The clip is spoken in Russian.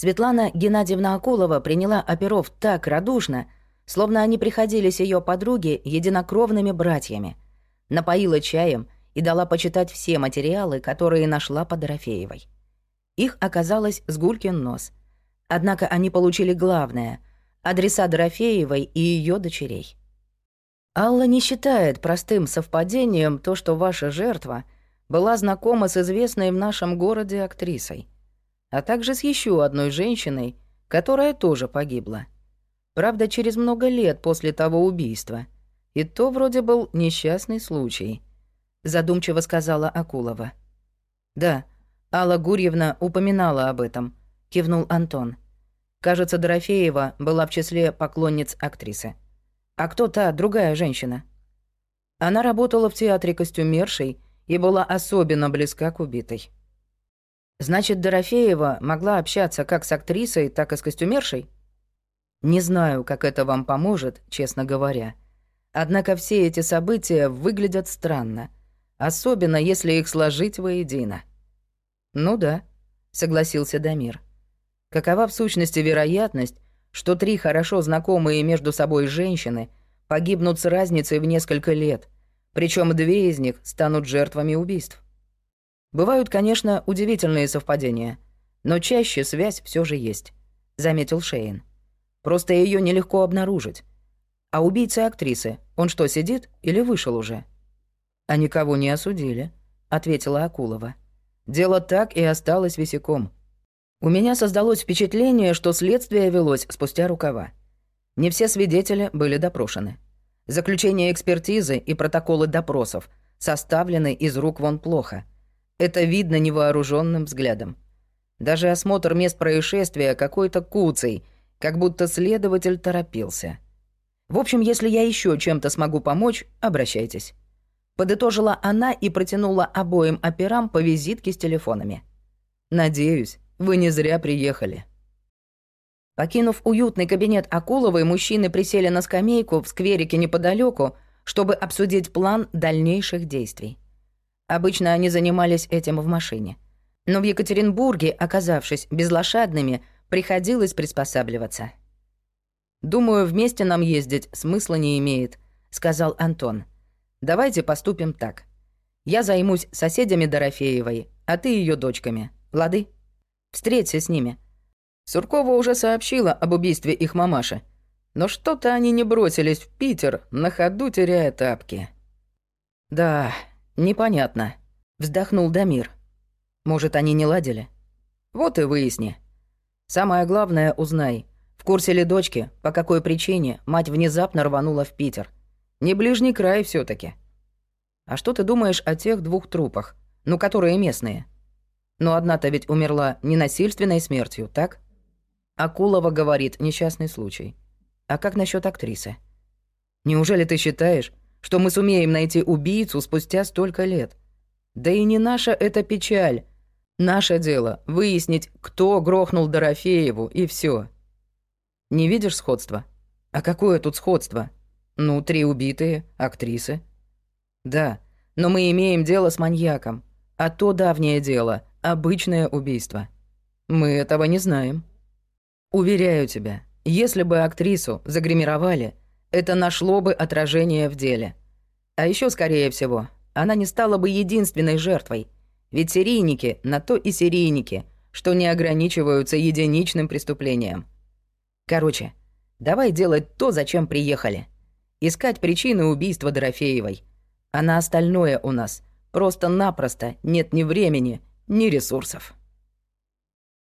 Светлана Геннадьевна Акулова приняла оперов так радушно, словно они приходились ее подруге единокровными братьями. Напоила чаем и дала почитать все материалы, которые нашла по Дорофеевой. Их оказалось с нос. Однако они получили главное — адреса Дорофеевой и ее дочерей. Алла не считает простым совпадением то, что ваша жертва была знакома с известной в нашем городе актрисой, а также с еще одной женщиной, которая тоже погибла. Правда, через много лет после того убийства. И то вроде был несчастный случай, задумчиво сказала Акулова. Да, Алла Гурьевна упоминала об этом, кивнул Антон. Кажется, Дорофеева была в числе поклонниц актрисы. А кто та другая женщина? Она работала в театре костюмершей и была особенно близка к убитой. Значит, Дорофеева могла общаться как с актрисой, так и с костюмершей? Не знаю, как это вам поможет, честно говоря. Однако все эти события выглядят странно, особенно если их сложить воедино. Ну да, согласился Дамир. Какова в сущности вероятность, что три хорошо знакомые между собой женщины погибнут с разницей в несколько лет, причем две из них станут жертвами убийств. Бывают, конечно, удивительные совпадения, но чаще связь все же есть, заметил Шейн. Просто ее нелегко обнаружить. А убийца актрисы, он что, сидит или вышел уже? А никого не осудили, ответила Акулова. Дело так и осталось висяком. У меня создалось впечатление, что следствие велось спустя рукава. Не все свидетели были допрошены. Заключение экспертизы и протоколы допросов составлены из рук вон плохо. Это видно невооруженным взглядом. Даже осмотр мест происшествия какой-то куцей, как будто следователь торопился. В общем, если я еще чем-то смогу помочь, обращайтесь. Подытожила она и протянула обоим операм по визитке с телефонами. Надеюсь, вы не зря приехали». Покинув уютный кабинет Акуловой, мужчины присели на скамейку в скверике неподалеку, чтобы обсудить план дальнейших действий. Обычно они занимались этим в машине. Но в Екатеринбурге, оказавшись безлошадными, приходилось приспосабливаться. «Думаю, вместе нам ездить смысла не имеет», — сказал Антон. «Давайте поступим так. Я займусь соседями Дорофеевой, а ты ее дочками. Лады?» Встреться с ними. Суркова уже сообщила об убийстве их мамаши. Но что-то они не бросились в Питер, на ходу теряя тапки. «Да, непонятно», — вздохнул Дамир. «Может, они не ладили?» «Вот и выясни. Самое главное узнай, в курсе ли дочки, по какой причине мать внезапно рванула в Питер. Не ближний край все таки А что ты думаешь о тех двух трупах, ну, которые местные?» Но одна-то ведь умерла не насильственной смертью, так? Акулова говорит, несчастный случай. А как насчет актрисы? Неужели ты считаешь, что мы сумеем найти убийцу спустя столько лет? Да и не наша это печаль. Наше дело — выяснить, кто грохнул Дорофееву, и все. Не видишь сходства? А какое тут сходство? Ну, три убитые, актрисы. Да, но мы имеем дело с маньяком. А то давнее дело — обычное убийство. Мы этого не знаем. Уверяю тебя, если бы актрису загримировали, это нашло бы отражение в деле. А еще, скорее всего, она не стала бы единственной жертвой. Ведь серийники на то и серийники, что не ограничиваются единичным преступлением. Короче, давай делать то, зачем приехали. Искать причины убийства Дорофеевой. А на остальное у нас просто-напросто нет ни времени, ни ресурсов.